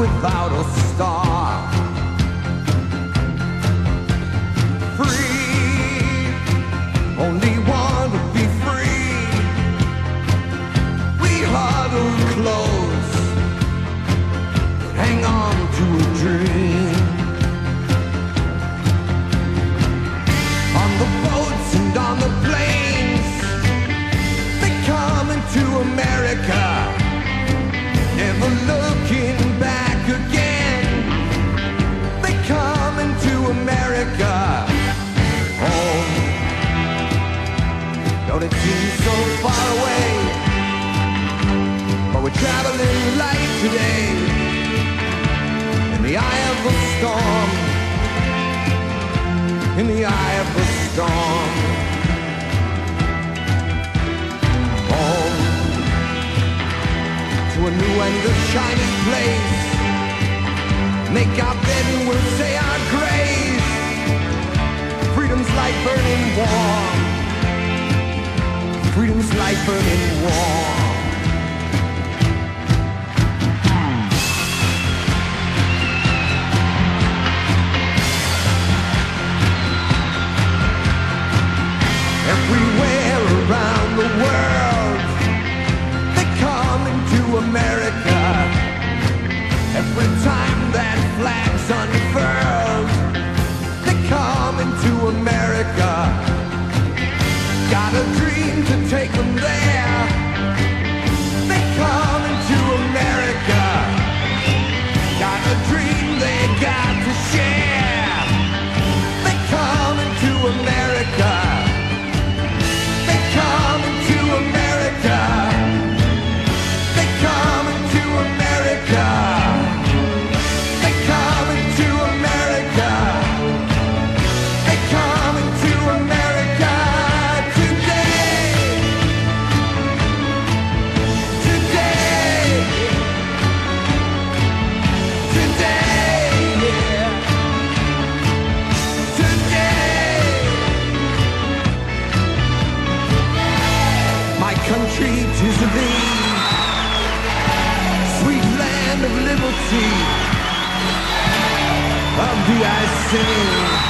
without a star. The storm. In the eye of the storm. Home to a new and a shining place. Make our bed and we'll say our grace. Freedom's like burning warm. Freedom's like burning warm. The world, they come into America. Every time that flag's unfurled, they come into America. Got a dream to take them there. Liberty. Of sing, of thee I sing.